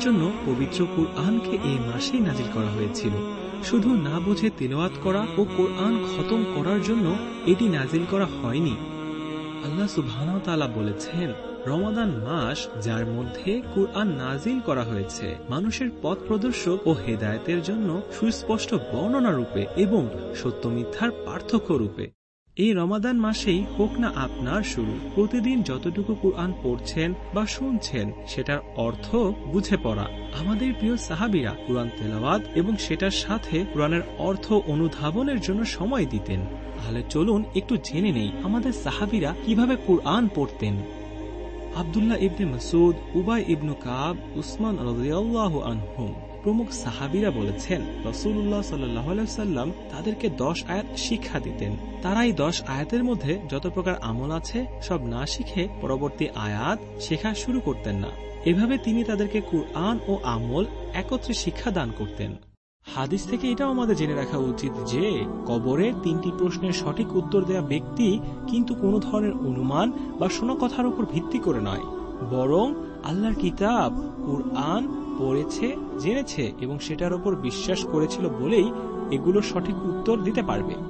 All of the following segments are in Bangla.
জন্য পবিত্র কুরআনকে এই মাসেই নাজিল করা হয়েছিল। শুধু না বুঝে তিলওয়াত করা ও কোরআন খতম করার জন্য এটি নাজিল করা হয়নি। আল্লাহ সুবহানাহু বলেছেন, রমাদান মাস যার মধ্যে কুরআন নাজিল করা হয়েছে, মানুষের পথ প্রদর্শক ও হেদায়েতের জন্য সুস্পষ্ট বর্ণনা রূপে এবং সত্য মিথ্যার পার্থক্য রূপে। এই রমাদান মাসেই হোক না আপনার শুরু, প্রতিদিন যতটুকু কুরআন পড়ছেন বা শুনছেন, সেটার অর্থ বুঝে পড়া। আমাদের প্রিয় সাহাবিরা কুরআন তেলাওয়াত এবং সেটার সাথে কোরআনের অর্থ অনুধাবনের জন্য সময় দিতেন। তাহলে চলুন একটু জেনে নেই আমাদের সাহাবিরা কীভাবে কুরআন পড়তেন। আবদুল্লাহ ইবনে মাসুদ উবাই ইবনু কাব, উসমান রাদিয়াল্লাহু আনহুম প্রমুখ সাহাবিরা বলেছেন রসুল্লাহ সাল্লাম তাদেরকে দশ আয়াত শিক্ষা দিতেন। তারা এই দশ আয়াতের মধ্যে যত প্রকার আমল আছে, সব না শিখে পরবর্তী আয়াত শেখা শুরু করতেন না। এভাবে তিনি তাদেরকে কুরআন ও আমল একত্রে শিক্ষা দান করতেন। হাদিস থেকে এটাও আমাদের জেনে রাখা উচিত যে, কবরে তিনটি প্রশ্নের সঠিক উত্তর দেয়া ব্যক্তি কিন্তু কোনো ধরনের অনুমান বা শোনা কথার উপর ভিত্তি করে নয়। বরং আল্লাহর কিতাব কুরআন পড়েছে, জেনেছে এবং সেটার উপর বিশ্বাস করেছিল বলেই এগুলোর সঠিক উত্তর দিতে পারবে।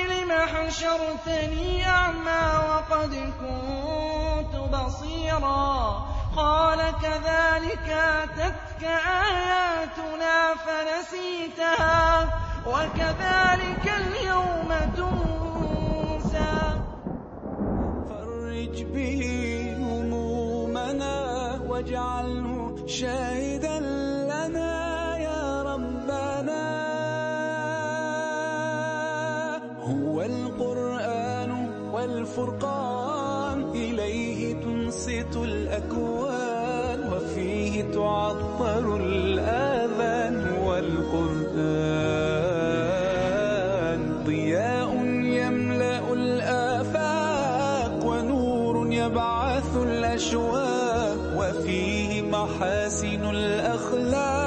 لم حشرتني أعمى وقد كنت بصيرا. قال كذلك أتتك آياتنا فنسيتها وكذلك اليوم تنسى. فرج به همومنا واجعله شاهدا لنا. القرآن والفرقان إليه تنصت الأكوان وفيه تعطر الآذان والقرآن. ضياء يملأ الآفاق ونور يبعث الأشواق وفيه محاسن الأخلاق.